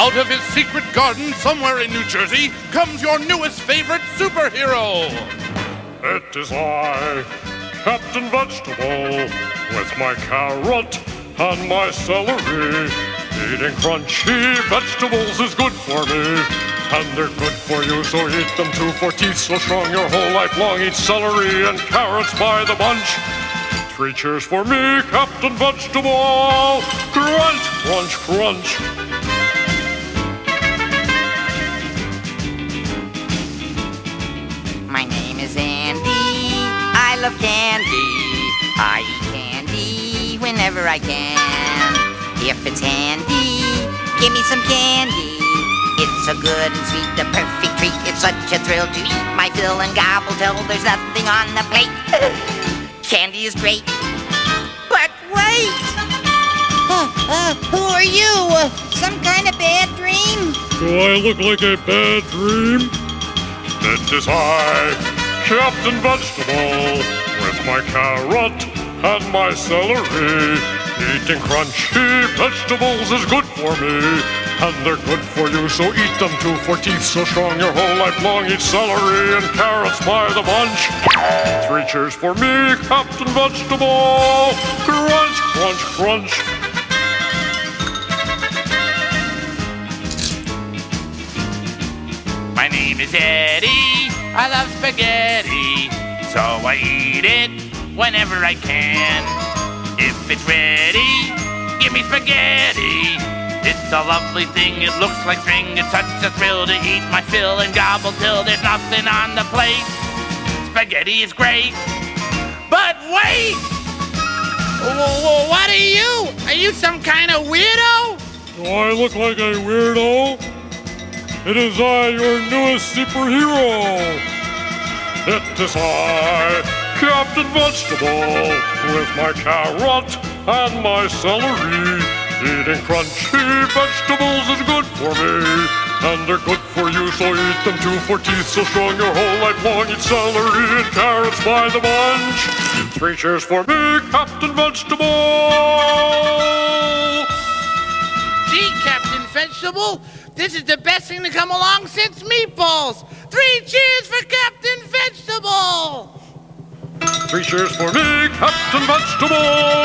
Out of his secret garden somewhere in New Jersey comes your newest favorite superhero. It is I, Captain Vegetable, with my carrot and my celery. Eating crunchy vegetables is good for me. And they're good for you, so eat them too. For teeth so strong your whole life long. Eat celery and carrots by the bunch. Three cheers for me, Captain Vegetable. Crunch, crunch, crunch. I love candy. I eat candy whenever I can. If it's handy, give me some candy. It's so good and sweet, the perfect treat. It's such a thrill to eat my fill and gobble till there's nothing on the plate. candy is great. But wait! Uh, uh, who are you? Some kind of bad dream? Do I look like a bad dream? That is I, Captain Vegetable, with my carrot and my celery. Eating crunchy vegetables is good for me, and they're good for you, so eat them too. For teeth so strong your whole life long, eat celery and carrots by the bunch. Three cheers for me, Captain Vegetable. Crunch, crunch, crunch. My name is Eddie. I love spaghetti, so I eat it whenever I can. If it's ready, give me spaghetti. It's a lovely thing, it looks like string. It's such a thrill to eat my fill and gobble till there's nothing on the plate. Spaghetti is great. But wait! Wh- What are you? Are you some kind of weirdo? Do I look like a weirdo? It is I, your newest superhero. It is I, Captain Vegetable, with my carrot and my celery. Eating crunchy vegetables is good for me, and they're good for you, so eat them too. For teeth so strong your whole life long, eat celery and carrots by the bunch. Three cheers for me, Captain Vegetable. Gee, Captain Vegetable, this is the best thing to come along since meatballs. Three cheers for Captain Vegetable! Three cheers for me, Captain Vegetable.